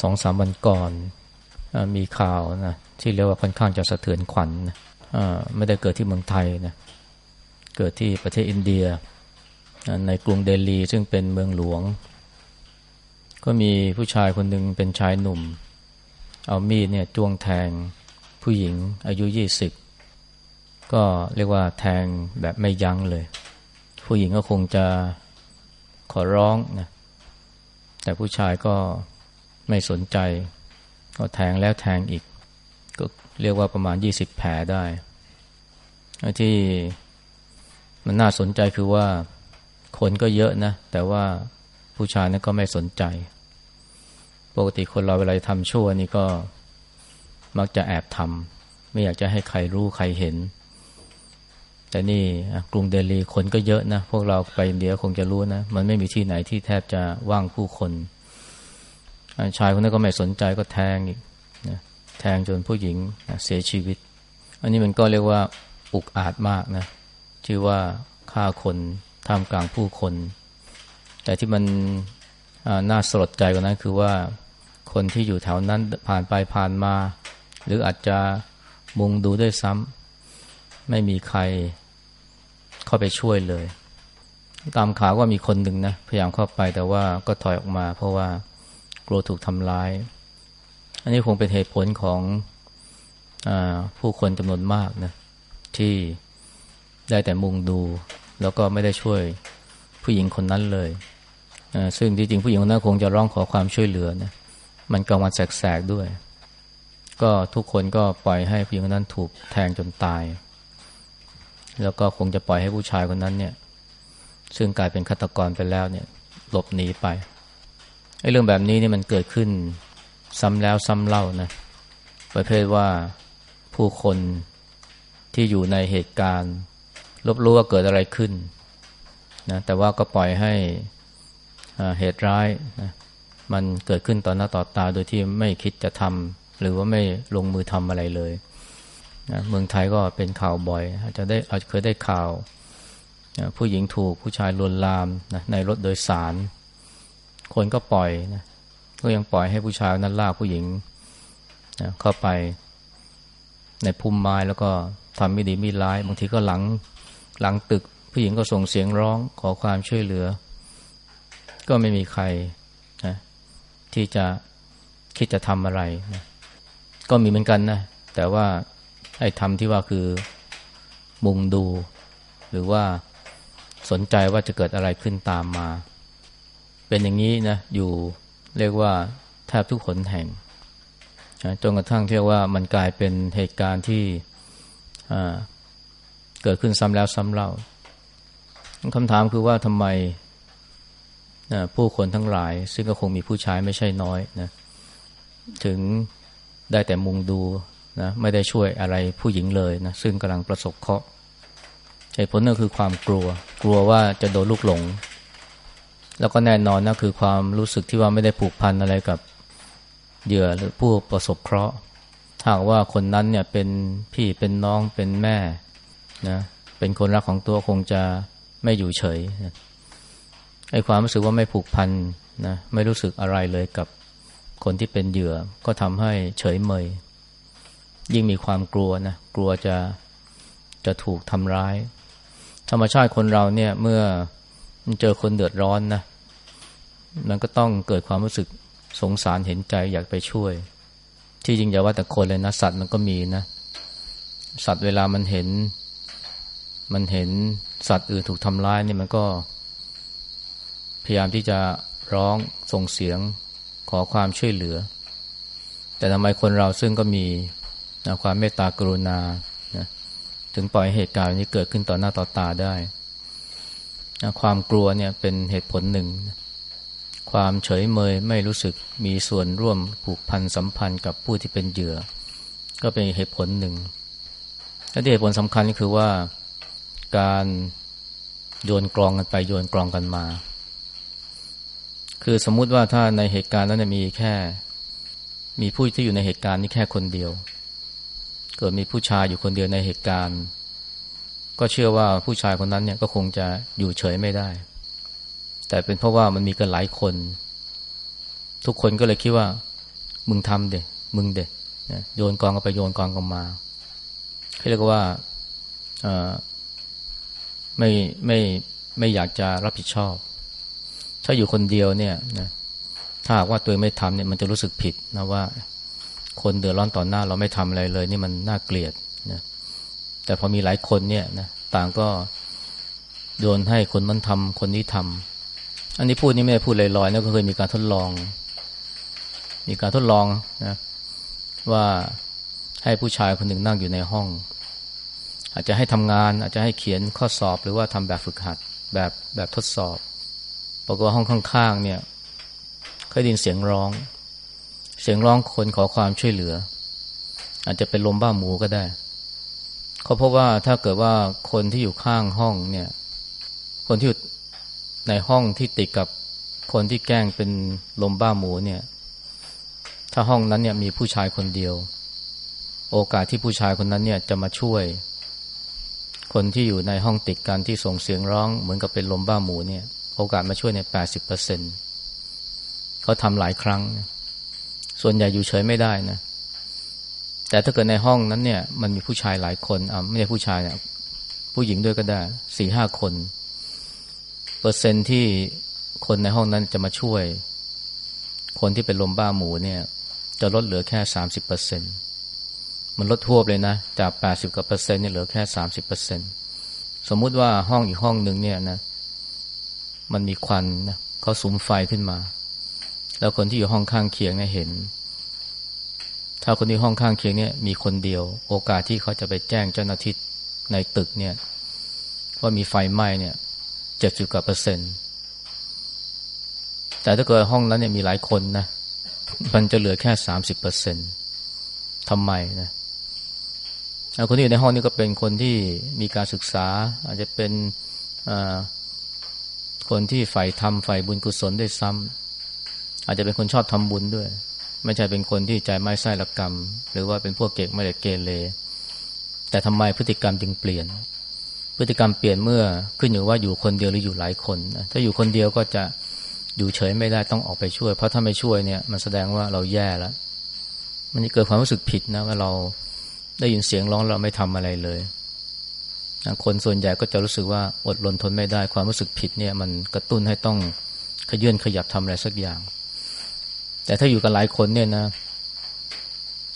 สองสามวันก่อนอมีข่าวนะที่เรียกว่าค่อนข้างจะสะเทือนขวัญนะไม่ได้เกิดที่เมืองไทยนะเกิดที่ประเทศอินเดีย ในกรุงเดลีซึ่งเป็นเมืองหลวง ก็มีผู้ชายคนหนึ่งเป็นชายหนุ่ม เอามีดเนี่ยจ้วงแทงผู้หญิงอายุยี่สิบก็เรียกว่าแทงแบบไม่ยั้งเลย ผู้หญิงก็คงจะขอร้องนะแต่ผู้ชายก็ ไม่สนใจ ก็แทงแล้วแทงอีก ก็เรียกว่าประมาณยี่สิบแผลได้ที่มันน่าสนใจคือว่าคนก็เยอะนะ แต่ว่าผู้ชายนั้นก็ไม่สนใจ ปกติคนเราเวลาทำชั่วนี่ก็มักจะแอบทำไม่อยากจะให้ใครรู้ใครเห็น แต่นี่กรุงเดลีคนก็เยอะนะ พวกเราไปอินเดียคงจะรู้นะ มันไม่มีที่ไหนที่แทบจะว่างผู้คน ชายคนนั้นก็ไม่สนใจก็แทงอีกนะแทงจนผู้หญิงนะเสียชีวิต อันนี้มันก็เรียกว่าอุกอาจมากนะชื่อว่าฆ่าคนท่ามกลางผู้คน แต่ที่มันน่าสลดใจกว่านั้นคือว่าคนที่อยู่แถวนั้นผ่านไปผ่านมา หรืออาจจะมุงดูด้วยซ้ำไม่มีใครเข้าไปช่วยเลย ตามข่าวว่ามีคนหนึ่งนะพยายามเข้าไปแต่ว่าก็ถอยออกมา เพราะว่า กลัวถูกทำร้าย อันนี้คงเป็นเหตุผลของอผู้คนจำนวนมากนะที่ได้แต่มุงดู แล้วก็ไม่ได้ช่วยผู้หญิงคนนั้นเลยซึ่งที่จริงผู้หญิงคนนั้นคงจะร้องขอความช่วยเหลือนะมันกลางวันแสกๆด้วย ก็ทุกคนก็ปล่อยให้ผู้หญิงคนนั้นถูกแทงจนตาย แล้วก็คงจะปล่อยให้ผู้ชายคนนั้นเนี่ย ซึ่งกลายเป็นฆาตกรไปแล้วเนี่ย หลบหนีไป ไอ้เรื่องแบบนี้นี่มันเกิดขึ้นซ้ำแล้วซ้ำเล่านะประเภทว่าผู้คนที่อยู่ในเหตุการณ์รบรู้ว่าเกิดอะไรขึ้นนะแต่ว่าก็ปล่อยให้เหตุร้ายนะมันเกิดขึ้นต่อหน้าต่อตาโดยที่ไม่คิดจะทำหรือว่าไม่ลงมือทำอะไรเลยนะเมืองไทยก็เป็นข่าวบ่อย อาจจะได้อาจเคยได้ข่าวนะผู้หญิงถูกผู้ชายลวนลามนะในรถโดยสาร คนก็ปล่อยนะก็ยังปล่อยให้ผู้ชายนั้นลากผู้หญิงนะเข้าไปในพุ่มไม้แล้วก็ทำไม่ดีไม่ร้าย บางทีก็หลังหลังตึก ผู้หญิงก็ส่งเสียงร้องขอความช่วยเหลือ ก็ไม่มีใครนะที่จะคิดจะทำอะไรนะก็มีเหมือนกันนะ แต่ว่าไอ้ทำที่ว่าคือมุงดู หรือว่าสนใจว่าจะเกิดอะไรขึ้นตามมา เป็นอย่างนี้นะอยู่เรียกว่าแทบทุกคนแห่งจนกระทั่งเรียกว่ามันกลายเป็นเหตุการณ์ที่เกิดขึ้นซ้ำแล้วซ้ำเล่าคำถามคือว่าทำไมผู้คนทั้งหลาย ซึ่งก็คงมีผู้ชายไม่ใช่น้อยนะถึงได้แต่มุงดูนะไม่ได้ช่วยอะไรผู้หญิงเลยนะซึ่งกำลังประสบเคราะห์เหตุผลนั่นคือความกลัว กลัวว่าจะโดนลูกหลง แล้วก็แน่นอนนะคือความรู้สึกที่ว่าไม่ได้ผูกพันอะไรกับเหยื่อหรือผู้ประสบเคราะห์ถ้าว่าคนนั้นเนี่ยเป็นพี่เป็นน้องเป็นแม่นะเป็นคนรักของตัวคงจะไม่อยู่เฉยนะไอ้ความรู้สึกว่าไม่ผูกพันนะไม่รู้สึกอะไรเลยกับคนที่เป็นเหยื่อก็ทำให้เฉยเมย ยิ่งมีความกลัวนะกลัวจะจะถูกทำร้าย ธรรมชาติคนเราเนี่ยเมื่อเจอคนเดือดร้อนนะ มันก็ต้องเกิดความรู้สึกสงสารเห็นใจอยากไปช่วย ที่จริงอย่าว่าแต่คนเลยนะ สัตว์มันก็มีนะ สัตว์เวลามันเห็น มันเห็นสัตว์อื่นถูกทำร้ายนี่มันก็ พยายามที่จะร้องส่งเสียงขอความช่วยเหลือ แต่ทำไมคนเราซึ่งก็มีนะความเมตตากรุณานะถึงปล่อยเหตุการณ์นี้เกิดขึ้นต่อหน้าต่อตาได้นะความกลัวเนี่ยเป็นเหตุผลหนึ่งค ความเฉยเมยไม่รู้สึกมีส่วนร่วมผูกพันสัมพันธ์กับผู้ที่เป็นเหยื่อ ก็เป็นเหตุผลหนึ่งและเหตุผลสำคัญก็คือว่าการโยนกลองกันไปโยนกลองกันมา คือสมมุติว่าถ้าในเหตุการณ์นั้นมีแค่ มีผู้ที่อยู่ในเหตุการณ์นี้แค่คนเดียว เกิดมีผู้ชายอยู่คนเดียวในเหตุการณ์ ก็เชื่อว่าผู้ชายคนนั้นเนี่ยก็คงจะอยู่เฉยไม่ได้ แต่เป็นเพราะว่ามันมีกันหลายคน ทุกคนก็เลยคิดว่า มึงทำเด็มึงเด็โยนกองกันไปโยนกองกันมาเขาเรียกว่าไม่ไม่ไม่อยากจะรับผิดชอบ ถ้าอยู่คนเดียวเนี่ยนะถ้าหากว่าตัวไม่ทำเนี่ยมันจะรู้สึกผิดนะว่า คนเดือดร้อนต่อหน้าเราไม่ทำอะไรเลย นี่มันน่าเกลียดนะแต่พอมีหลายคนเนี่ยนะต่างก็โยนให้คนนั้นทำคนนี้ทำ อันนี้พูดนี่ไม่ได้พูดลอยๆนะก็เคยมีการทดลอง มีการทดลองนะว่าให้ผู้ชายคนหนึ่งนั่งอยู่ในห้อง อาจจะให้ทำงาน อาจจะให้เขียนข้อสอบหรือว่าทำแบบฝึกหัดแบบแบบทดสอบปรากฏว่าห้องข้างๆเนี่ยเคยได้ยินเสียงร้อง เสียงร้องคนขอความช่วยเหลือ อาจจะเป็นลมบ้าหมูก็ได้เขาพบว่าถ้าเกิดว่าคนที่อยู่ข้างห้องเนี่ย คนที่อยู่ ในห้องที่ติดกับคนที่แกล้งเป็นลมบ้าหมูเนี่ย ถ้าห้องนั้นเนี่ยมีผู้ชายคนเดียว โอกาสที่ผู้ชายคนนั้นเนี่ยจะมาช่วย คนที่อยู่ในห้องติดกันที่ส่งเสียงร้อง เหมือนกับเป็นลมบ้าหมูเนี่ย โอกาสมาช่วยในแปดสิบเปอร์เซ็นต์เขาทำหลายครั้ง ส่วนใหญ่อยู่เฉยไม่ได้นะ แต่ถ้าเกิดในห้องนั้นเนี่ย มันมีผู้ชายหลายคนอ่าไม่ใช่ผู้ชายเนี่ยผู้หญิงด้วยก็ได้สี่ห้าคน เปอร์เซ็นที่คนในห้องนั้นจะมาช่วย คนที่เป็นลมบ้าหมูเนี่ย จะลดเหลือแค่สามสิบเปอร์เซ็นต์มันลดทั่วเลยนะ จาก80กว่าเปอร์เซ็นต์เนี่ยเหลือแค่30เปอร์เซ็นต์สมมุติว่าห้องอีกห้องหนึ่งเนี่ยนะ มันมีควันนะเขาสุมไฟขึ้นมา แล้วคนที่อยู่ห้องข้างเคียงเนี่ยเห็น ถ้าคนที่ห้องข้างเคียงเนี่ยมีคนเดียว โอกาสที่เขาจะไปแจ้งเจ้าหน้าที่ในตึกเนี่ยว่ามีไฟไหม้เนี่ย เจ็ดสิบกว่าเปอร์เซ็นต์แต่ถ้าเกิดห้องนั้นเนี่ยมีหลายคนนะมันจะเหลือแค่สามสิบเปอร์เซ็นต์ทำไมนะคนที่อยู่ในห้องนี้ก็เป็นคนที่มีการศึกษา อาจจะเป็นคนที่ใฝ่ทำใฝ่บุญกุศลด้วยซ้ำอาจจะเป็นคนชอบทำบุญด้วย ไม่ใช่เป็นคนที่ใจไม่ไส้ละกรรม หรือว่าเป็นพวกเก่งไม่ได้เกเรแต่ทำไมพฤติกรรมจึงเปลี่ยน พฤติกรรมเปลี่ยนเมื่อขึ้นอยู่ว่าอยู่คนเดียวหรืออยู่หลายคนถ้าอยู่คนเดียวก็จะอยู่เฉยไม่ได้ต้องออกไปช่วย เพราะถ้าไม่ช่วยเนี่ยมันแสดงว่าเราแย่แล้วมันจะเกิดความรู้สึกผิดนะว่าเราได้ยินเสียงร้องเราไม่ทำอะไรเลยคนส่วนใหญ่ก็จะรู้สึกว่าอดรนทนไม่ได้ ความรู้สึกผิดเนี่ยมันกระตุ้นให้ต้องขยื่นขยับทำอะไรสักอย่าง แต่ถ้าอยู่กันหลายคนเนี่ยนะ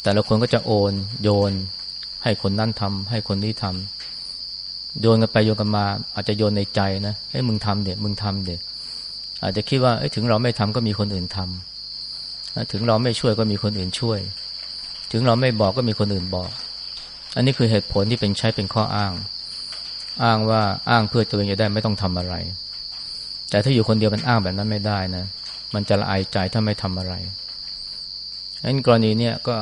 แต่ละคนก็จะโอน โยน ให้คนนั่นทำให้คนนี้ทำ โยนกันไปโยนกันมา อาจจะโยนในใจนะให้มึงทำเด็มึงทำเด็อาจจะคิดว่าถึงเราไม่ทำก็มีคนอื่นทำถึงเราไม่ช่วยก็มีคนอื่นช่วย ถึงเราไม่บอกก็มีคนอื่นบอก อันนี้คือเหตุผลที่เป็นใช้เป็นข้ออ้าง อ้างว่าอ้างเพื่อตัวเองจะได้ไม่ต้องทำอะไร แต่ถ้าอยู่คนเดียวมันอ้างแบบนั้นไม่ได้นะ มันจะละอายใจถ้าไม่ทำอะไรฉะนั้นกรณีเนี่ยก็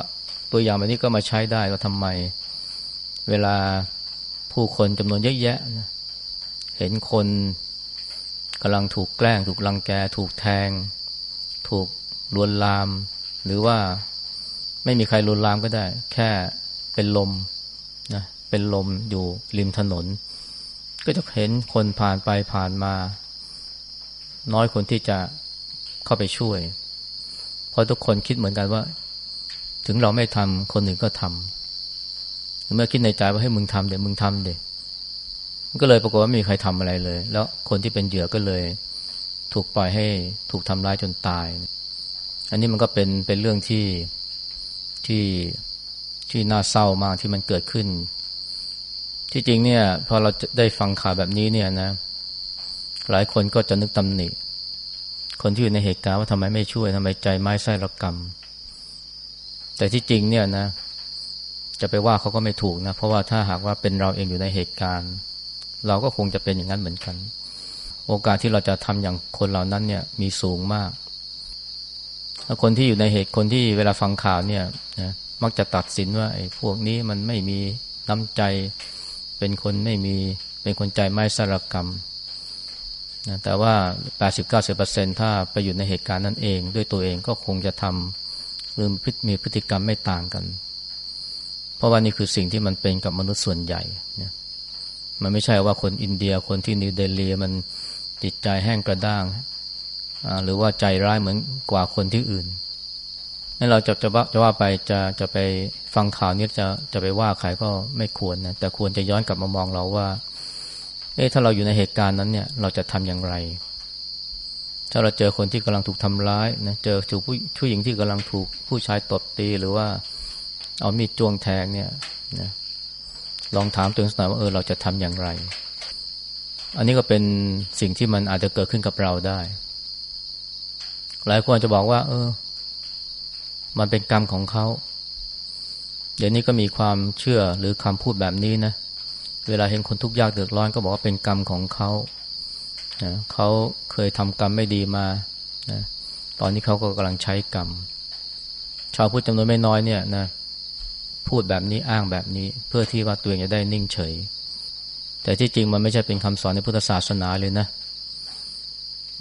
ตัวอย่างแบบนี้ก็มาใช้ได้ว่าทำไม เวลา ผู้คนจำนวนเยอะแยะนะเห็นคนกำลังถูกแกล้ง ถูกลังแก ถูกแทง ถูกลวนลาม หรือว่าไม่มีใครลวนลามก็ได้ แค่เป็นลมนะเป็นลมอยู่ริมถนน ก็จะเห็นคนผ่านไปผ่านมา น้อยคนที่จะเข้าไปช่วย เพราะทุกคนคิดเหมือนกันว่า ถึงเราไม่ทำคนอื่นก็ทำ เมื่อคิดในใจว่าให้มึงทำเดี๋ยวมึงทำเดี๋ยก็เลยปรากฏว่าไม่มีใครทำอะไรเลย แล้วคนที่เป็นเหยื่อก็เลย ถูกปล่อยให้ถูกทำร้ายจนตาย อันนี้มันก็เป็นเป็นเรื่องที่ที่ที่น่าเศร้ามากที่มันเกิดขึ้น ที่จริงเนี่ยพอเราได้ฟังข่าวแบบนี้เนี่ยนะ หลายคนก็จะนึกตำหนิ คนที่อยู่ในเหตุการณ์ว่าทำไมไม่ช่วยทำไมใจไม้ไส้ระกรรม แต่ที่จริงเนี่ยนะ จะไปว่าเขาก็ไม่ถูกนะ เพราะว่าถ้าหากว่าเป็นเราเองอยู่ในเหตุการณ์ เราก็คงจะเป็นอย่างนั้นเหมือนกัน โอกาสที่เราจะทำอย่างคนเหล่านั้นเนี่ยมีสูงมากคนที่อยู่ในเหตุคนที่เวลาฟังข่าวเนี่ยนะมักจะตัดสินว่าไอ้พวกนี้มันไม่มีน้ำใจ เป็นคนไม่มีเป็นคนใจไม่สารกรรมนะแต่ว่า 80-90%ถ้าไปอยู่ในเหตุการณ์นั้นเอง ด้วยตัวเองก็คงจะทำหรือมีพฤติกรรมไม่ต่างกัน เพราะว่านี่คือสิ่งที่มันเป็นกับมนุษย์ส่วนใหญ่นะมันไม่ใช่ว่าคนอินเดียคนที่นิวเดลีมันจิตใจแห้งกระด้าง หรือว่าใจร้ายเหมือนกว่าคนที่อื่นนั่นเราจะจะว่าจะว่าไปจะจะไปฟังข่าวนี้จะจะไปว่าใครก็ไม่ควรนะแต่ควรจะย้อนกลับมามองเราว่า เอ๊ะถ้าเราอยู่ในเหตุการณ์นั้นเนี่ยเราจะทำอย่างไร ถ้าเราเจอคนที่กำลังถูกทำร้ายนะเจอถูกผู้ผู้หญิงที่กำลังถูกผู้ชายตบตีหรือว่า เอามีดจ้วงแทงเนี่ยนะลองถามตัวเองสักหน่อยว่าเออเราจะทำอย่างไร อันนี้ก็เป็นสิ่งที่มันอาจจะเกิดขึ้นกับเราได้ หลายคนจะบอกว่า เออ มันเป็นกรรมของเขาเดี๋ยวนี้ก็มีความเชื่อหรือคำพูดแบบนี้นะ เวลาเห็นคนทุกข์ยากเดือดร้อนก็บอกว่าเป็นกรรมของเขานะเขาเคยทำกรรมไม่ดีมานะตอนนี้เขาก็กำลังใช้กรรม ชาวพุทธจำนวนไม่น้อยเนี่ยนะ พูดแบบนี้อ้างแบบนี้ เพื่อที่ว่าตัวเองจะได้นิ่งเฉย แต่ที่จริงมันไม่ใช่เป็นคำสอนในพุทธศาสนาเลยนะ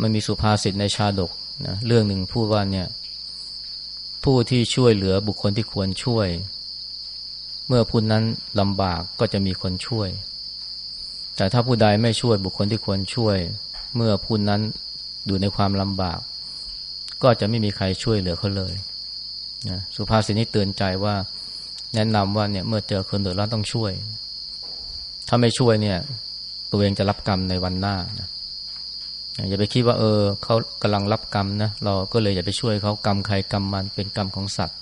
มันมีสุภาษิตในชาดกนะเรื่องหนึ่งพูดว่าเนี่ย ผู้ที่ช่วยเหลือบุคคลที่ควรช่วย เมื่อผู้นั้นลำบากก็จะมีคนช่วย แต่ถ้าผู้ใดไม่ช่วยบุคคลที่ควรช่วย เมื่อผู้นั้นอยู่ในความลำบาก ก็จะไม่มีใครช่วยเหลือเขาเลยนะสุภาษิตนี้เตือนใจว่า แนะนำว่าเนี่ยเมื่อเจอคนเดือดร้อนต้องช่วย ถ้าไม่ช่วยเนี่ย ตัวเองจะรับกรรมในวันหน้านะอย่าไปคิดว่า เออเขากำลังรับกรรมนะเราก็เลยอย่าไปช่วยเขากรรมใครกรรมมันเป็นกรรมของสัตว์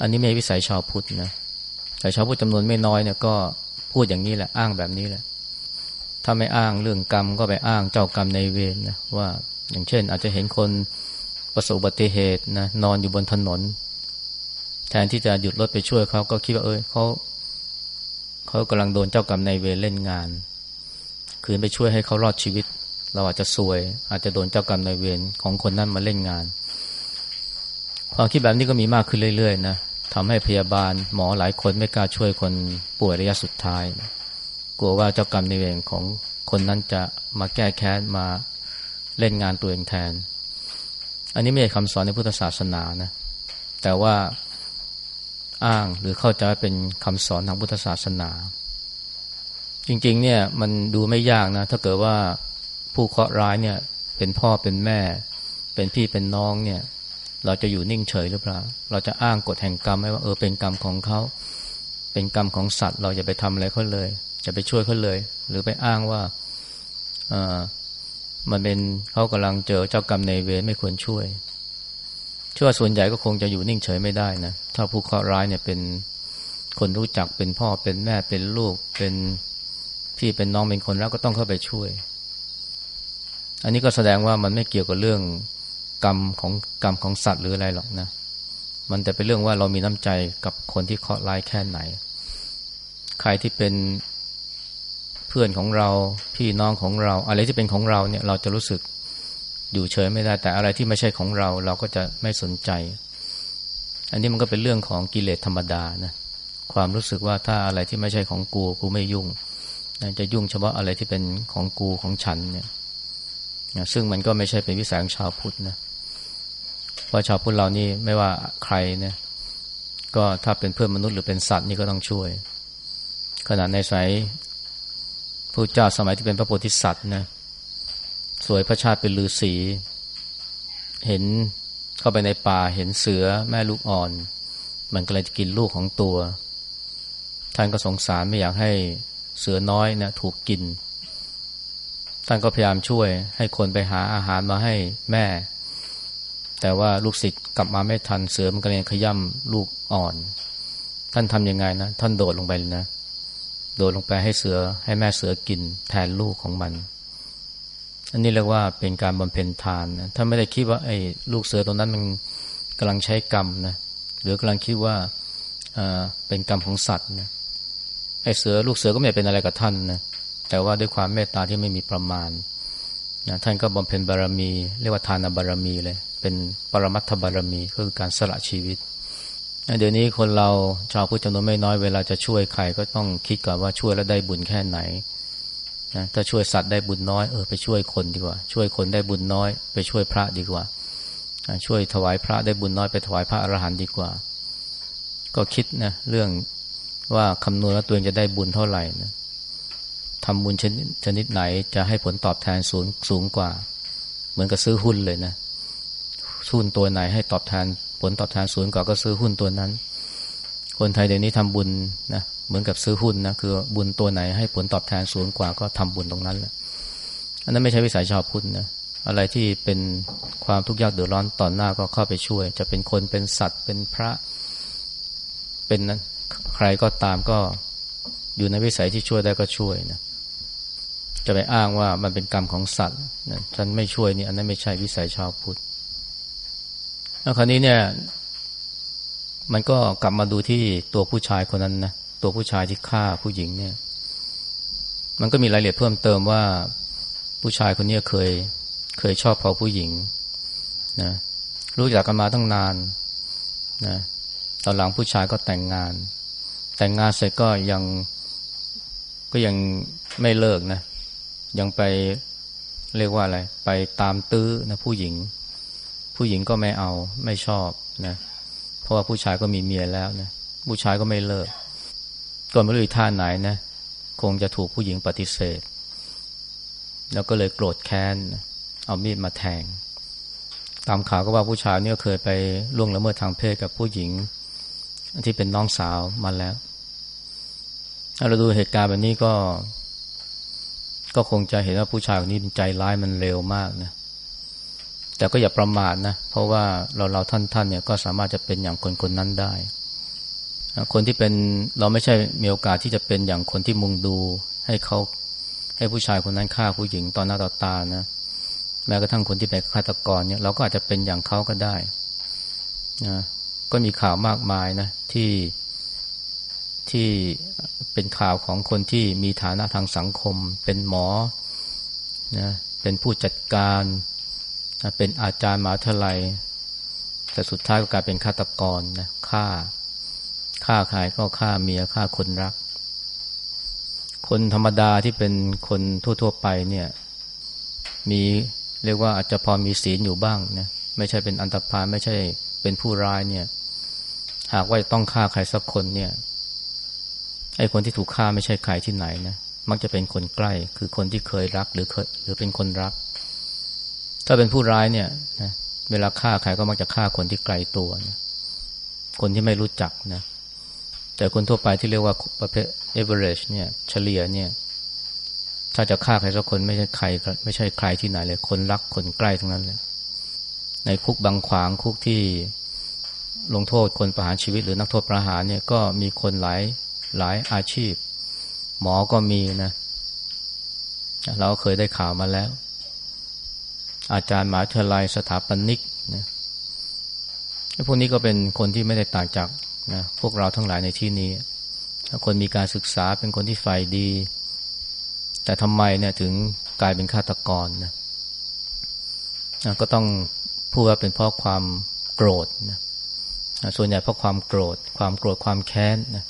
อันนี้ไม่วิสัยชาวพุทธนะแต่ชาวพุทธจำนวนไม่น้อยเนี่ยก็พูดอย่างนี้แหละอ้างแบบนี้แหละ ถ้าไม่อ้างเรื่องกรรมก็ไปอ้างเจ้ากรรมในเวรนะว่า อย่างเช่น อาจจะเห็นคนประสบอุบัติเหตุนะนอนอยู่บนถนน ทนที่จะหยุดรถไปช่วยเขาก็คิดว่าเอ้ยเขาเขากำลังโดนเจ้ากรรมในเวรเล่นงาน คืนไปช่วยให้เขารอดชีวิต เราอาจจะซวย อาจจะโดนเจ้ากรรมในเวรของคนนั้นมาเล่นงานความคิดแบบนี้ก็มีมากขึ้นเรื่อยๆนะทำให้พยาบาลหมอหลายคนไม่กล้าช่วยคนป่วยระยะสุดท้าย กลัวว่าเจ้ากรรมในเวรของคนนั้นจะมาแก้แค้นมาเล่นงานตัวเองแทน อันนี้ไม่ใช่คำสอนในพุทธศาสนานะแต่ว่า อ้างหรือเข้าใจเป็นคำสอนทางพุทธศาสนา จริง ๆ เนี่ยมันดูไม่ยากนะ ถ้าเกิดว่าผู้เคราะห์ร้ายเนี่ยเป็นพ่อเป็นแม่ เป็นพี่เป็นน้องเนี่ย เราจะอยู่นิ่งเฉยหรือเปล่า เราจะอ้างกฎแห่งกรรมไหมว่าเออเป็นกรรมของเขา เป็นกรรมของสัตว์ เราอย่าไปทำอะไรเขาเลยจะไปช่วยเขาเลย หรือไปอ้างว่าเออมันเป็นเขากำลังเจอเจ้ากรรมในเวรไม่ควรช่วย เชื่อว่าส่วนใหญ่ก็คงจะอยู่นิ่งเฉยไม่ได้นะถ้าผู้เคราะห์ร้ายเนี่ยเป็นคนรู้จักเป็นพ่อเป็นแม่เป็นลูกเป็นพี่เป็นน้องเป็นคนแล้วก็ต้องเข้าไปช่วย อันนี้ก็แสดงว่ามันไม่เกี่ยวกับเรื่องกรรมของกรรมของสัตว์หรืออะไรหรอกนะ มันแต่เป็นเรื่องว่าเรามีน้ำใจกับคนที่เคราะห์ร้ายแค่ไหน ใครที่เป็นเพื่อนของเราพี่น้องของเรา อะไรที่เป็นของเราเนี่ยเราจะรู้สึก อยู่เฉยไม่ได้แต่อะไรที่ไม่ใช่ของเรา เราก็จะไม่สนใจ อันนี้มันก็เป็นเรื่องของกิเลสธรรมดานะความรู้สึกว่าถ้าอะไรที่ไม่ใช่ของกูกูไม่ยุ่ง จะยุ่งเฉพาะอะไรที่เป็นของกูของฉันเนี่ยซึ่งมันก็ไม่ใช่เป็นวิสัยของชาวพุทธนะเพราะชาวพุทธเรานี่ไม่ว่าใครเนี่ยก็ถ้าเป็นเพื่อนมนุษย์หรือเป็นสัตว์นี่ก็ต้องช่วยขณะในสายพระเจ้าสมัยที่เป็นพระโพธิสัตว์นะ สวยพระชาติเป็นฤาษีเห็นเข้าไปในป่าเห็นเสือแม่ลูกอ่อน มันก็เลยจะกินลูกของตัว ท่านก็สงสารไม่อยากให้เสือน้อยนะถูกกิน ท่านก็พยายามช่วยให้คนไปหาอาหารมาให้แม่ แต่ว่าลูกศิษย์กลับมาไม่ทันเสือมันก็เลยขย่ำลูกอ่อน ท่านทำยังไงนะ ท่านโดดลงไปเลยนะ โดดลงไปให้เสือให้แม่เสือกินแทนลูกของมัน อันนี้เรียกว่าเป็นการบำเพ็ญทานนะถ้าไม่ได้คิดว่าไอ้ลูกเสือตรงนั้นมันกำลังใช้กรรมนะหรือกำลังคิดว่าเป็นกรรมของสัตว์นะไอ้เสือลูกเสือก็ไม่เป็นอะไรกับท่านนะแต่ว่าด้วยความเมตตาที่ไม่มีประมาณนะท่านก็บำเพ็ญบารมี เรียกว่าทานบารมีเลย เป็นปรมัตถบารมีก็คือการสละชีวิตเดี๋ยวนี้คนเราชาวพุทธจำนวนไม่น้อยเวลาจะช่วยใครก็ต้องคิดก่อนว่าช่วยแล้วได้บุญแค่ไหน นะถ้าช่วยสัตว์ได้บุญน้อยเออไปช่วยคนดีกว่า ช่วยคนได้บุญน้อย ไปช่วยพระดีกว่า ช่วยถวายพระได้บุญน้อยไปถวายพระอรหันต์ดีกว่า ก็คิดนะเรื่องว่าคำนวณว่าตัวเองจะได้บุญเท่าไหร่นะทำบุญชนิดชนิดไหนจะให้ผลตอบแทนสูงสูงกว่า เหมือนกับซื้อหุ้นเลยนะหุ้นตัวไหนให้ตอบแทนผลตอบแทนสูงกว่าก็ซื้อหุ้นตัวนั้น คนไทยเดี๋ยวนี้ทำบุญนะ เหมือนกับซื้อหุ้นนะคือบุญตัวไหนให้ผลตอบแทนสูงกว่าก็ทำบุญตรงนั้นแหละอันนั้นไม่ใช่วิสัยชาวพุทธนะอะไรที่เป็นความทุกข์ยากเดือดร้อนต่อหน้าก็เข้าไปช่วย จะเป็นคนเป็นสัตว์เป็นพระ เป็นนั้นใครก็ตามก็อยู่ในวิสัยที่ช่วยได้ก็ช่วยนะจะไปอ้างว่ามันเป็นกรรมของสัตว์นะฉันไม่ช่วยนี่อันนั้นไม่ใช่วิสัยชาวพุทธแล้วคราวนี้เนี่ย มันก็กลับมาดูที่ตัวผู้ชายคนนั้นนะ ตัวผู้ชายที่ฆ่าผู้หญิงเนี่ย มันก็มีรายละเอียดเพิ่มเติมว่าผู้ชายคนนี้เคยเคยชอบพอผู้หญิงนะรู้จักกันมาตั้งนานนะตอนหลังผู้ชายก็แต่งงาน แต่งงานเสร็จก็ยังก็ยังไม่เลิกนะ ยังไปเรียกว่าอะไร ไปตามตื้อนะผู้หญิง ผู้หญิงก็ไม่เอาไม่ชอบนะ เพราะว่าผู้ชายก็มีเมียแล้วนะผู้ชายก็ไม่เลิก ก็ไม่รู้ท่าไหนนะ คงจะถูกผู้หญิงปฏิเสธ แล้วก็เลยโกรธแค้น เอามีดมาแทง ตามข่าวก็ว่าผู้ชายเนี่ยเคยไปล่วงละเมิดทางเพศกับผู้หญิง ที่เป็นน้องสาวมาแล้วถ้าเราดูเหตุการณ์แบบนี้ก็ ก็คงจะเห็นว่าผู้ชายคนนี้เป็นใจร้ายมันเร็วมากนะแต่ก็อย่าประมาทนะ เพราะว่าเราเราท่านท่านเนี่ยก็สามารถจะเป็นอย่างคนคนนั้นได้ คนที่เป็นเราไม่ใช่มีโอกาสที่จะเป็นอย่างคนที่มุงดูให้เขาให้ผู้ชายคนนั้นฆ่าผู้หญิงตอนหน้าต่อตานะแม้กระทั่งคนที่เป็นฆาตกรเนี่ยเราก็อาจจะเป็นอย่างเขาก็ได้นะก็มีข่าวมากมายนะที่ที่เป็นข่าวของคนที่มีฐานะทางสังคม เป็นหมอนะเป็นผู้จัดการนะเป็นอาจารย์มหาวิทยาลัย แต่สุดท้ายก็กลายเป็นฆาตกรนะฆ่า ฆ่าใครก็ฆ่าเมียฆ่าคนรัก คนธรรมดาที่เป็นคนทั่ว ๆ ไปเนี่ยมีเรียกว่าอาจจะพอมีศีลอยู่บ้างนะไม่ใช่เป็นอันตรพาไม่ใช่เป็นผู้ร้ายเนี่ยหากว่าต้องฆ่าใครสักคนเนี่ยไอ้คนที่ถูกฆ่าไม่ใช่ใครที่ไหนนะมักจะเป็นคนใกล้ คือคนที่เคยรักหรือเคยหรือเป็นคนรัก ถ้าเป็นผู้ร้ายเนี่ยนะเวลาฆ่าใครก็มักจะฆ่าคนที่ไกลตัวนะคนที่ไม่รู้จักนะ แต่คนทั่วไปที่เรียกว่าประเภท average เนี่ยเฉลี่ยเนี่ย ถ้าจะฆ่าใครสักคนไม่ใช่ใคร ไม่ใช่ใครที่ไหนเลย คนรักคนใกล้ทั้งนั้นเลยในคุกบางขวางคุกที่ลงโทษคนประหารชีวิตหรือนักโทษประหารเนี่ยก็มีคนหลายหลายอาชีพ หมอก็มีนะ เราเคยได้ข่าวมาแล้ว อาจารย์หมหาวิทยาลัยสถาปนิกนะพวกนี้ก็เป็นคนที่ไม่ได้ต่างจาก นะพวกเราทั้งหลายในที่นี้คนมีการศึกษาเป็นคนที่ใฝ่ดี แต่ทำไมเนี่ยถึงกลายเป็นฆาตกรนะนะก็ต้องพูดว่าเป็นเพราะความโกรธนะส่วนใหญ่เพราะความโกรธ ความโกรธความแค้นนะ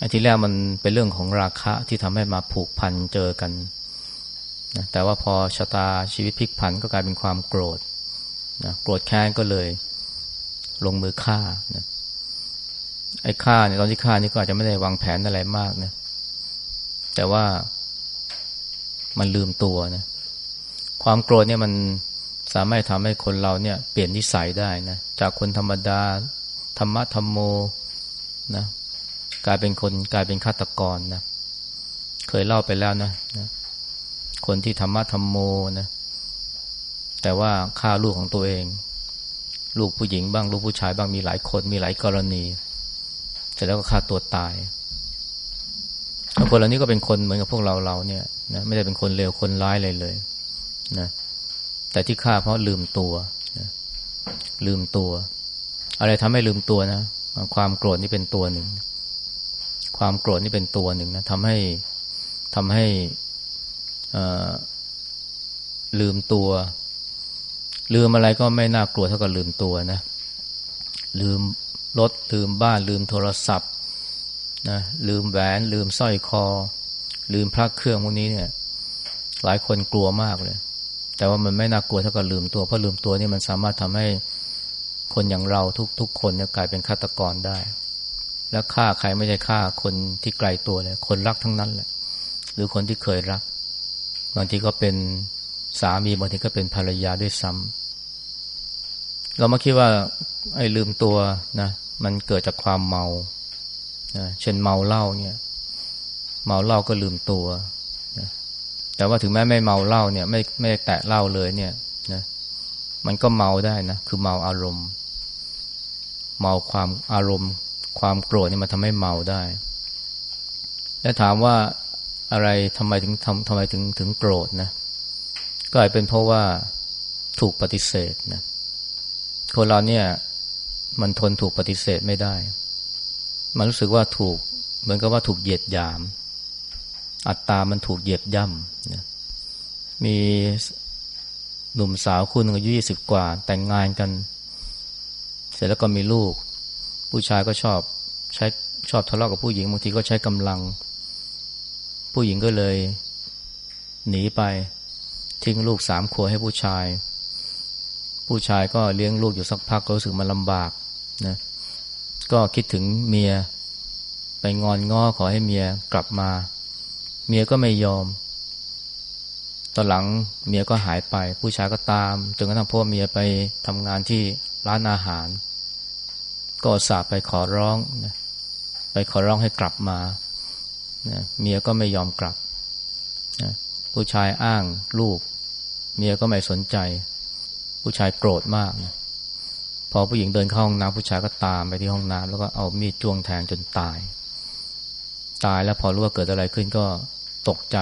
อันที่แรกมันเป็นเรื่องของราคะที่ทำให้มาผูกพันเจอกันนะแต่ว่าพอชะตาชีวิตพลิกผันก็กลายเป็นความโกรธนะโกรธแค้นก็เลยลงมือฆ่านะ ไอ้ฆ่าเนี่ยตอนที่ฆ่านี่ก็อาจจะไม่ได้วางแผนอะไรมากนะ แต่ว่ามันลืมตัวนะ ความโกรธเนี่ยมันสามารถทำให้คนเราเนี่ย เปลี่ยนนิสัยได้นะ จากคนธรรมดา ธรรมะธรรมโมนะ กลายเป็นคนกลายเป็นฆาตกรนะ เคยเล่าไปแล้วนะนะคนที่ธรรมะธรรมโมนะ แต่ว่าฆ่าลูกของตัวเอง ลูกผู้หญิงบ้างลูกผู้ชายบ้างมีหลายคนมีหลายกรณีเสร็จแล้วก็ฆ่าตัวตายคนเหล่านี้ก็เป็นคนเหมือนกับพวกเราเราเนี่ยนะไม่ได้เป็นคนเลวคนร้ายเลยเลยนะแต่ที่ฆ่าเพราะลืมตัวนะลืมตัว อะไรทำให้ลืมตัวนะความโกรธนี่เป็นตัวหนึ่ง ความโกรธนี่เป็นตัวหนึ่งนะทำให้ทำให้ลืมตัว ลืมอะไรก็ไม่น่ากลัวเท่ากับลืมตัวนะ ลืม รถ ลืมบ้าน ลืมโทรศัพท์นะลืมแหวน ลืมสร้อยคอ ลืมพระเครื่องพวกนี้เนี่ย หลายคนกลัวมากเลย แต่ว่ามันไม่น่ากลัวเท่ากับลืมตัว เพราะลืมตัวนี่มันสามารถทำให้คนอย่างเราทุกทุกคนเนี่ยกลายเป็นฆาตกรได้ แล้วฆ่าใครไม่ใช่ฆ่าคนที่ไกลตัวเลย คนรักทั้งนั้นแหละ หรือคนที่เคยรัก บางทีก็เป็นสามีบางทีก็เป็นภรรยาด้วยซ้ำเรามาคิดว่าไอ้ลืมตัวนะ มันเกิดจากความเมานะเช่นเมาเหล้าเนี่ยเมาเหล้าก็ลืมตัวนะแต่ว่าถึงแม้ไม่เมาเหล้าเนี่ยไม่ไม่แตะเหล้าเลยเนี่ยนะมันก็เมาได้นะคือเมาอารมณ์ เมาความอารมณ์ ความโกรธนี่มันทำให้เมาได้ แล้วถามว่าอะไรทำไมถึงทำทำไมถึงถึงโกรธนะก็อาจเป็นเพราะว่าถูกปฏิเสธนะคนเราเนี่ย มันทนถูกปฏิเสธไม่ได้ มันรู้สึกว่าถูก เหมือนกับว่าถูกเหยียดหยาม อัตตามันถูกเหยียบย่ำนะมีหนุ่มสาวคู่หนึ่งอายุยี่สิบกว่า แต่งงานกัน เสร็จแล้วก็มีลูก ผู้ชายก็ชอบใช้ชอบทะเลาะกับผู้หญิงบางทีก็ใช้กำลัง ผู้หญิงก็เลย หนีไปทิ้งลูกสามขวบให้ผู้ชาย ผู้ชายก็เลี้ยงลูกอยู่สักพักก็รู้สึกมันลำบากนะก็คิดถึงเมีย ไปงอนง้อขอให้เมียกลับมา เมียก็ไม่ยอม ตอนหลังเมียก็หายไป ผู้ชายก็ตามจนกระทั่งพ่อเมียไปทำงานที่ร้านอาหาร ก็สาบไปขอร้องนะไปขอร้องให้กลับมานะเมียก็ไม่ยอมกลับนะผู้ชายอ้างลูก เมียก็ไม่สนใจ ผู้ชายโกรธมากนะพอผู้หญิงเดินเข้าห้องน้ำผู้ชายก็ตามไปที่ห้องน้ำแล้วก็เอามีดจ้วงแทงจนตาย ตายแล้วพอรู้ว่าเกิดอะไรขึ้นก็ตกใจ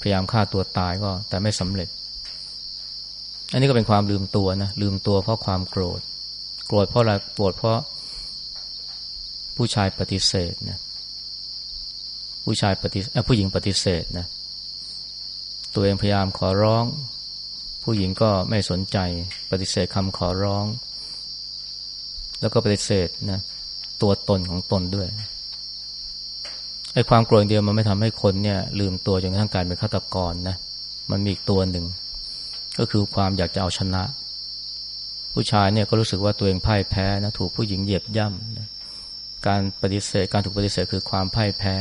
พยายามฆ่าตัวตายก็แต่ไม่สำเร็จ อันนี้ก็เป็นความลืมตัวนะลืมตัวเพราะความโกรธ โกรธเพราะอะไรโกรธเพราะผู้ชายปฏิเสธนะผู้ชายปฏิผู้หญิงปฏิเสธนะตัวเองพยายามขอร้อง ผู้หญิงก็ไม่สนใจปฏิเสธคำขอร้อง แล้วก็ปฏิเสธนะตัวตนของตนด้วยไอ้ความโกรธเดียวมันไม่ทำให้คนเนี่ย ลืมตัวจนกระทั่งกลายเป็นฆาตกรนะมันมีอีกตัวหนึ่ง ก็คือความอยากจะเอาชนะ ผู้ชายเนี่ยก็รู้สึกว่าตัวเองพ่ายแพ้นะถูกผู้หญิงเหยียบย่ำนะการปฏิเสธการถูกปฏิเสธคือความพ่ายแพ้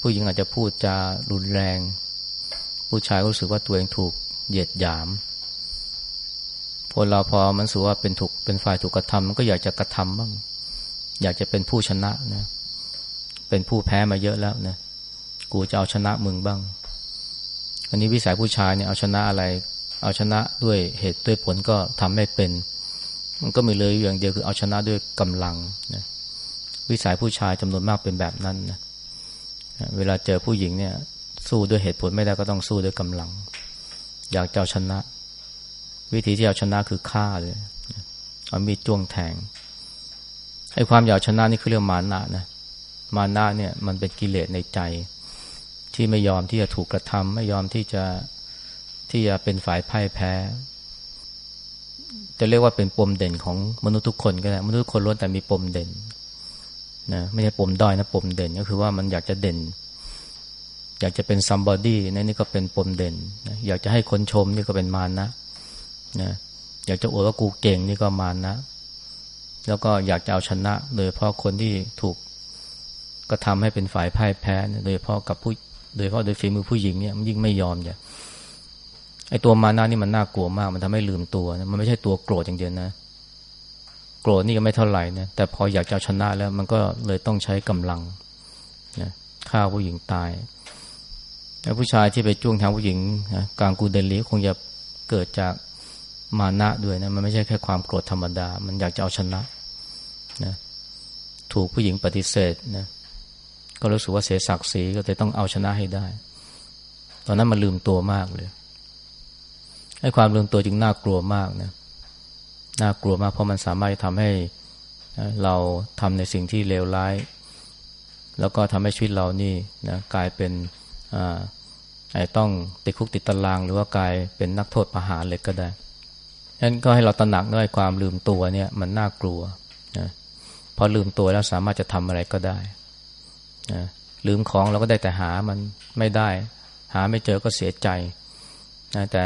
ผู้หญิงอาจจะพูดจารุนแรง ผู้ชายรู้สึกว่าตัวเองถูก เหยียดหยามคนเราพอมันสูว่าเป็นถูกเป็นฝ่ายถูกกระทำมันก็อยากจะกระทำบ้าง อยากจะเป็นผู้ชนะนะ เป็นผู้แพ้มาเยอะแล้วนะกูจะเอาชนะมึงบ้าง อันนี้วิสัยผู้ชายเนี่ยเอาชนะอะไร เอาชนะด้วยเหตุด้วยผลก็ทำไม่เป็น มันก็มีเลยอย่างเดียวคือเอาชนะด้วยกำลังนะวิสัยผู้ชายจำนวนมากเป็นแบบนั้นนะเวลาเจอผู้หญิงเนี่ย สู้ด้วยเหตุผลไม่ได้ก็ต้องสู้ด้วยกำลัง อยากจะเอาชนะ วิธีที่เอาชนะคือฆ่าเลยเอามีดจ้วงแทงไอ้ความอยากชนะนี่คือเรื่องมานะนะมานะเนี่ยมันเป็นกิเลสในใจ ที่ไม่ยอมที่จะถูกกระทำไม่ยอมที่จะที่จะเป็นฝ่ายพ่ายแพ้ จะเรียกว่าเป็นปมเด่นของมนุษย์ทุกคนก็ได้มนุษย์ทุกคนล้วนแต่มีปมเด่นนะไม่ใช่ปมด้อยนะปมเด่นก็คือว่ามันอยากจะเด่น อยากจะเป็น somebody นะนี่ก็เป็นปมเด่นนะอยากจะให้คนชมนี่ก็เป็นมารนะนะอยากจะอวดว่ากูเก่งนี่ก็มารนะ แล้วก็อยากจะเอาชนะ โดยเพราะคนที่ถูกก็ทำให้เป็นฝ่ายพ่ายแพ้โดยเพราะกับผู้โดยเพราะโดยฝีมือผู้หญิงเนี่ยมันยิ่งไม่ยอมอย่าไอตัวมานะนี่มันน่ากลัวมาก มันทำให้ลืมตัวนะมันไม่ใช่ตัวโกรธอย่างเดียวนะ โกรธนี่ก็ไม่เท่าไหร่นะแต่พออยากจะชนะแล้วมันก็เลยต้องใช้กำลังนะฆ่าผู้หญิงตาย แล้วผู้ชายที่ไปจ้วงทางผู้หญิงกลางกูเดลีคงจะเกิดจากมานะด้วยนะมันไม่ใช่แค่ความโกรธธรรมดา มันอยากจะเอาชนะนะถูกผู้หญิงปฏิเสธนะก็รู้สึกว่าเสียศักดิ์ศรีก็เลยต้องเอาชนะให้ได้ ตอนนั้นมันลืมตัวมากเลยให้ความลืมตัวจึงน่ากลัวมากนะน่ากลัวมากเพราะมันสามารถทำให้เราทำในสิ่งที่เลวร้าย แล้วก็ทำให้ชีวิตเรานี่นะกลายเป็น ไอ้ต้องติดคุกติดตาราง หรือว่ากลายเป็นนักโทษประหารเลยก็ได้นั้นก็ให้เราตระหนักด้วยความลืมตัวเนี่ยมันน่ากลัวนะพอลืมตัวแล้วสามารถจะทำอะไรก็ได้นะลืมของเราก็ได้แต่หามันไม่ได้ หาไม่เจอก็เสียใจนะแต่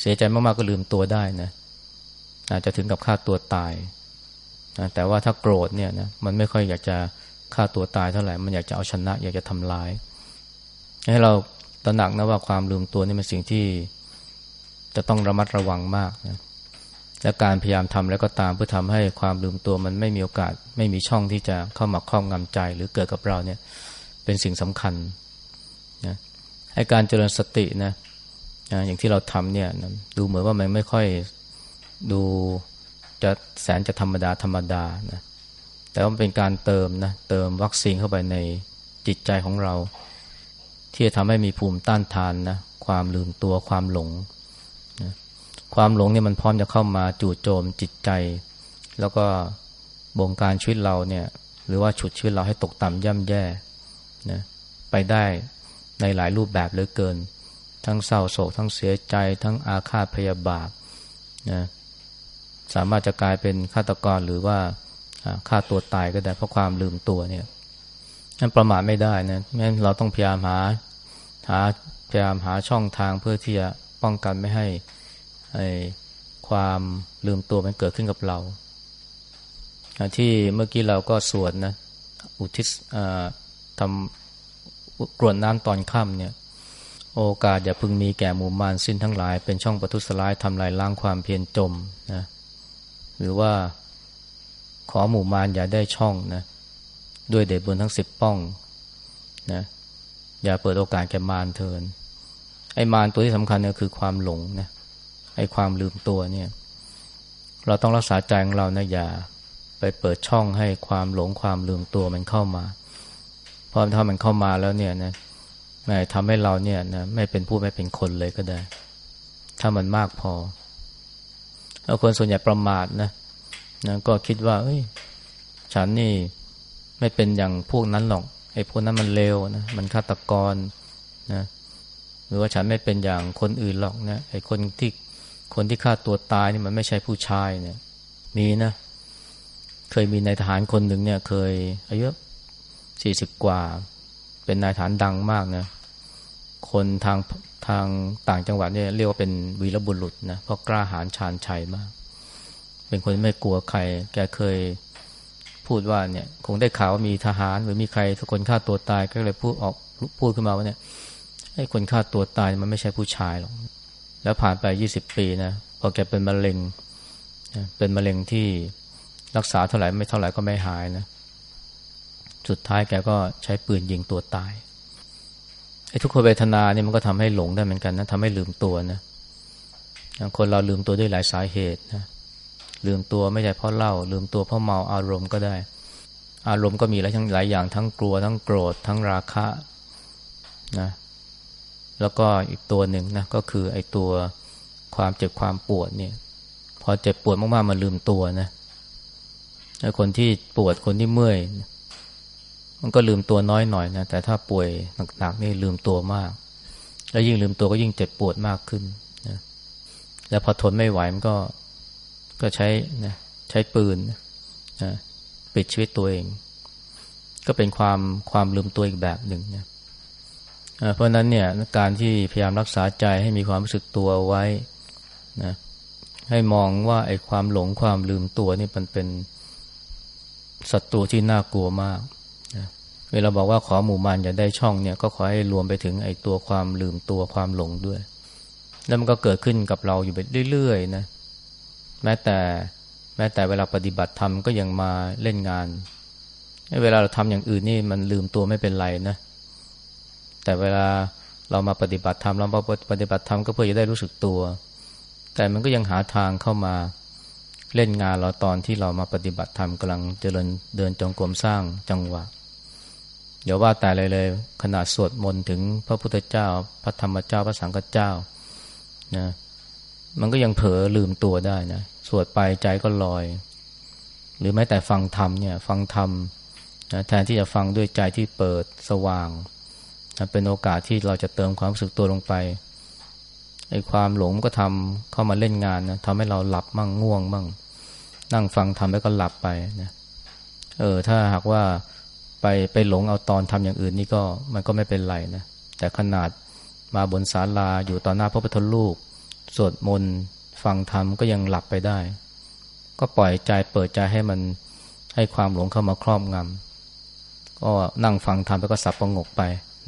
เสียใจมากๆก็ลืมตัวได้นะอาจจะถึงกับฆ่าตัวตายนะแต่ว่าถ้าโกรธเนี่ยนะมันไม่ค่อยอยากจะฆ่าตัวตายเท่าไหร่ มันอยากจะเอาชนะ อยากจะทำร้าย ให้เราตระหนักนะว่าความลืมตัวนี่เป็นสิ่งที่จะต้องระมัดระวังมากนะและการพยายามทำแล้วก็ตามเพื่อทำให้ความลืมตัวมันไม่มีโอกาส ไม่มีช่องที่จะเข้ามาครอบงำใจ หรือเกิดกับเราเนี่ยเป็นสิ่งสำคัญนะให้การเจริญสตินะนะอย่างที่เราทำเนี่ยนะดูเหมือนว่ามันไม่ค่อยดูจะแสนจะธรรมดาธรรมดานะแต่ว่าเป็นการเติมนะเติมวัคซีนเข้าไปในจิตใจของเรา ที่จะทำให้มีภูมิต้านทานนะความลืมตัวความหลงนะความหลงเนี่ยมันพร้อมจะเข้ามาจู่โจมจิตใจ แล้วก็บงการชีวิตเราเนี่ยหรือว่าฉุดชีวิตเราให้ตกต่ำย่ำแย่นะไปได้ในหลายรูปแบบเหลือเกิน ทั้งเศร้าโศก ทั้งเสียใจ ทั้งอาฆาตพยาบาทนะสามารถจะกลายเป็นฆาตกรหรือว่าฆ่าตัวตายก็ได้เพราะความลืมตัวเนี่ย นั่นประมาทไม่ได้นะงั้นเราต้องพยายามหาหาพยายามหาช่องทางเพื่อที่จะป้องกันไม่ให้ไอ้ความลืมตัวมันเกิดขึ้นกับเราที่เมื่อกี้เราก็สวดนะอุทิศทำกรวดน้ำตอนค่ำเนี่ย โอกาสอย่าพึงมีแก่หมู่มารสิ้นทั้งหลาย เป็นช่องประทุษร้ายทำลายล้างความเพียรจมนะหรือว่าขอหมู่มารอย่าได้ช่องนะ ด้วยเดชบุญทั้งสิบป้องนะอย่าเปิดโอกาสแก่มารเทิน ไอ้มารตัวที่สำคัญเนี่ยคือความหลงนะไอ้ความลืมตัวเนี่ย เราต้องรักษาใจของเรานะอย่าไปเปิดช่องให้ความหลงความลืมตัวมันเข้ามา เพราะถ้ามันเข้ามาแล้วเนี่ยนะไม่ทำให้เราเนี่ยนะไม่เป็นผู้ไม่เป็นคนเลยก็ได้ ถ้ามันมากพอแล้วคนส่วนใหญ่ประมาทนะนะก็คิดว่า เอ้ย ฉันนี่ ไม่เป็นอย่างพวกนั้นหรอกไอ้พวกนั้นมันเลวนะมันฆาตกรนะหรือว่าฉันไม่เป็นอย่างคนอื่นหรอกนะไอ้คนที่คนที่ฆ่าตัวตายนี่มันไม่ใช่ผู้ชายเนี่ย มีนะ เคยมีนายทหารคนหนึ่งเนี่ย เคยอายุสี่สิบกว่า เป็นนายทหารดังมากนะ คนทางทางต่างจังหวัดเนี่ยเรียกว่าเป็นวีรบุรุษนะเพราะกล้าหาญชาญชัยมาก เป็นคนไม่กลัวใคร แกเคย พูดว่าเนี่ย คงได้ข่าวว่ามีทหาร หรือมีใครทุกคนฆ่าตัวตายก็เลยพูดออกพูดขึ้นมาว่าเนี่ยไอ้คนฆ่าตัวตายมันไม่ใช่ผู้ชายหรอกแล้วผ่านไปยี่สิบปีนะพอแกเป็นมะเร็งเป็นมะเร็งที่รักษาเท่าไหร่ไม่เท่าไหร่ก็ไม่หายนะสุดท้ายแกก็ใช้ปืนยิงตัวตายไอ้ทุกขเวทนาเนี่ยมันก็ทำให้หลงได้เหมือนกันนะทำให้ลืมตัวนะคนเราลืมตัวด้วยหลายสาเหตุนะ ลืมตัวไม่ใช่เพราะเล่าลืมตัวเพราะเมาอารมณ์ก็ได้ อารมณ์ก็มีหลายทั้งหลายอย่างทั้งกลัว ทั้งโกรธทั้งราคะนะแล้วก็อีกตัวหนึ่งนะก็คือไอ้ตัวความเจ็บความปวดเนี่ย พอเจ็บปวดมากๆมันลืมตัวนะไอ้คนที่ปวดคนที่เมื่อยมันก็ลืมตัวน้อยหน่อยนะแต่ถ้าป่วยหนักๆนี่ลืมตัวมาก แล้วยิ่งลืมตัวก็ยิ่งเจ็บปวดมากขึ้นนะแล้วพอทนไม่ไหวมันก็ ก็ใช้นะใช้ปืนนะปิดชีวิตตัวเอง ก็เป็นความความลืมตัวอีกแบบหนึ่งนะเพราะนั้นเนี่ยการที่พยายามรักษาใจให้มีความรู้สึกตัวไว้นะให้มองว่าไอ้ความหลงความลืมตัวนี่มันเป็นศัตรูที่น่ากลัวมากนะเวลาบอกว่าขอหมู่มานอย่าได้ช่องเนี่ยก็ขอให้รวมไปถึงไอ้ตัวความลืมตัวความหลงด้วย แล้วมันก็เกิดขึ้นกับเราอยู่ไปเรื่อยๆนะ แม้แต่แม้แต่เวลาปฏิบัติธรรมก็ยังมาเล่นงาน เวลาเราทำอย่างอื่นนี่มันลืมตัวไม่เป็นไรนะ แต่เวลาเรามาปฏิบัติธรรมเราปฏิบัติธรรมก็เพื่อจะได้รู้สึกตัว แต่มันก็ยังหาทางเข้ามาเล่นงานเราตอนที่เรามาปฏิบัติธรรมกำลังเจริญเดินจงกรมสร้างจังหวะเดี๋ยวว่าแต่เลยเลยขนาดสวดมนต์ถึงพระพุทธเจ้า พระธรรมเจ้าพระสังฆเจ้านะ มันก็ยังเผลอลืมตัวได้นะสวดไปใจก็ลอย หรือแม้แต่ฟังธรรมเนี่ย ฟังธรรมนะแทนที่จะฟังด้วยใจที่เปิดสว่างนะเป็นโอกาสที่เราจะเติมความรู้สึกตัวลงไปไอ้ความหลงก็ทำเข้ามาเล่นงานนะทำให้เราหลับมั่งง่วงมั่งนั่งฟังทำแล้วก็หลับไปนะเออถ้าหากว่าไปไปหลงเอาตอนทำอย่างอื่นนี่ก็มันก็ไม่เป็นไรนะแต่ขนาดมาบนศาลาอยู่ต่อหน้าพระพุทธรูป สวดมนต์ฟังธรรมก็ยังหลับไปได้ ก็ปล่อยใจเปิดใจให้มันให้ความหลงเข้ามาครอบงำก็นั่งฟังธรรมแล้วก็สับประงกไป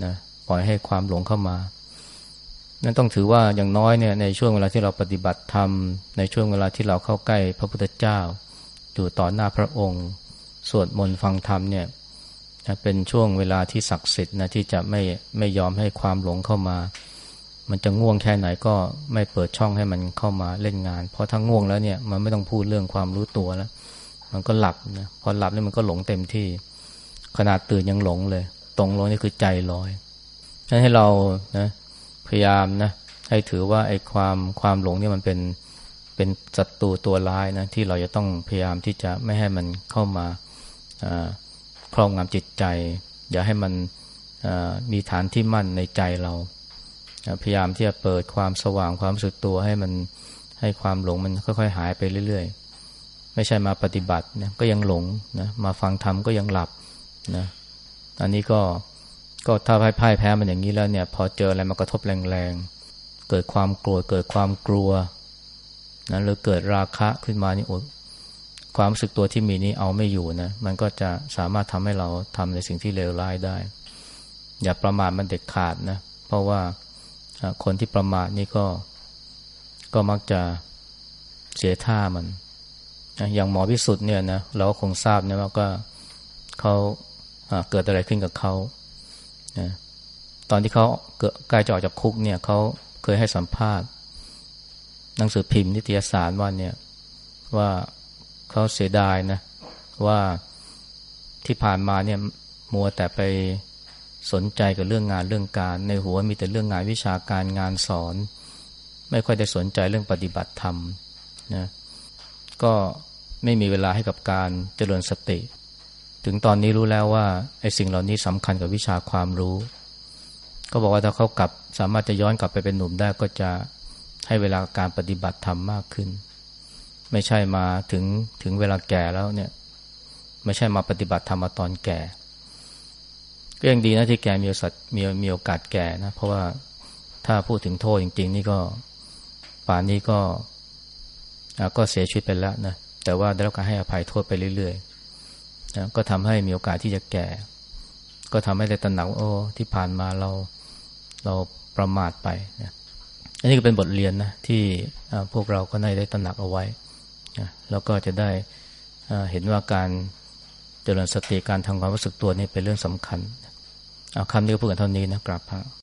นะปล่อยให้ความหลงเข้ามานั่นต้องถือว่าอย่างน้อยเนี่ยในช่วงเวลาที่เราปฏิบัติธรรม ในช่วงเวลาที่เราเข้าใกล้พระพุทธเจ้า อยู่ต่อหน้าพระองค์ สวดมนต์ฟังธรรมเนี่ยเป็นช่วงเวลาที่ศักดิ์สิทธิ์นะที่จะไม่ไม่ยอมให้ความหลงเข้ามา มันจะง่วงแค่ไหนก็ไม่เปิดช่องให้มันเข้ามาเล่นงาน เพราะถ้าง่วงแล้วเนี่ยมันไม่ต้องพูดเรื่องความรู้ตัวแล้ว มันก็หลับนะพอหลับนี่มันก็หลงเต็มที่ ขนาดตื่นยังหลงเลย ตรงลงนี่คือใจลอยฉะนั้นให้เรานะพยายามนะให้ถือว่าไอ้ความความหลงเนี่ยมันเป็นเป็นศัตรูตัวร้ายนะที่เราจะต้องพยายามที่จะไม่ให้มันเข้ามาครอบงำจิตใจ อย่าให้มันมีฐานที่มั่นในใจเรา พยายามที่จะเปิดความสว่างความสึกตัวให้มันให้ความหลงมันค่อยๆหายไปเรื่อย ๆ ไม่ใช่มาปฏิบัตินะก็ยังหลงนะมาฟังธรรมก็ยังหลับนะอันนี้ก็ก็ถ้าพ่ายพ่แพ้มันอย่างนี้แล้วเนี่ย พอเจออะไรมากระทบแรงๆ เกิดความโกรธเกิดความกลัวนะหรือเกิดราคะขึ้นมานี่โอดความรู้สึกตัวที่มีนี้เอาไม่อยู่นะมันก็จะสามารถทำให้เราทำในสิ่งที่เลวร้ายได้ อย่าประมาทมันเด็ดขาดนะเพราะว่า คนที่ประมาทนี่ก็ก็มักจะเสียท่ามันอย่างหมอพิสุทธิ์เนี่ยนะเราก็คงทราบนะว่าก็เขาเกิดอะไรขึ้นกับเขานะตอนที่เขาเกิดใกล้จะออกจากคุกเนี่ยเขาเคยให้สัมภาษณ์หนังสือพิมพ์นิตยสารว่าเนี่ยว่าเขาเสียดายนะว่าที่ผ่านมาเนี่ยมัวแต่ไป สนใจกับเรื่องงานเรื่องการ ในหัวมีแต่เรื่องงานวิชาการงานสอน ไม่ค่อยได้สนใจเรื่องปฏิบัติธรรมนะก็ไม่มีเวลาให้กับการเจริญสติ ถึงตอนนี้รู้แล้วว่าไอ้สิ่งเหล่านี้สำคัญกับวิชาความรู้ ก็บอกว่าถ้าเขากลับสามารถจะย้อนกลับไปเป็นหนุ่มได้ก็จะให้เวลาการปฏิบัติธรรมมากขึ้น ไม่ใช่มาถึงถึงเวลาแก่แล้วเนี่ย ไม่ใช่มาปฏิบัติธรรมมาตอนแก่ ก็ยังดีนะที่แกมีสัตมีมีโอกาสแก่นะ เพราะว่าถ้าพูดถึงโทษจริง ๆ นี่ก็ป่านนี้ก็ก็เสียชีวิตไปแล้วนะแต่ว่าได้รับการให้อภัยโทษไปเรื่อยๆนะก็ทำให้มีโอกาสที่จะแก่ ก็ทำให้ได้ตระหนักโอ้ที่ผ่านมาเราเราประมาทไปนะอันนี้ก็เป็นบทเรียนนะที่พวกเราก็ได้ได้ตระหนักเอาไว้นะแล้วก็จะได้เห็นว่าการเจริญสติการทำความรู้สึกตัวนี่เป็นเรื่องสำคัญ เอาคำนี้ก็พูดกันเท่านี้นะกราบพระ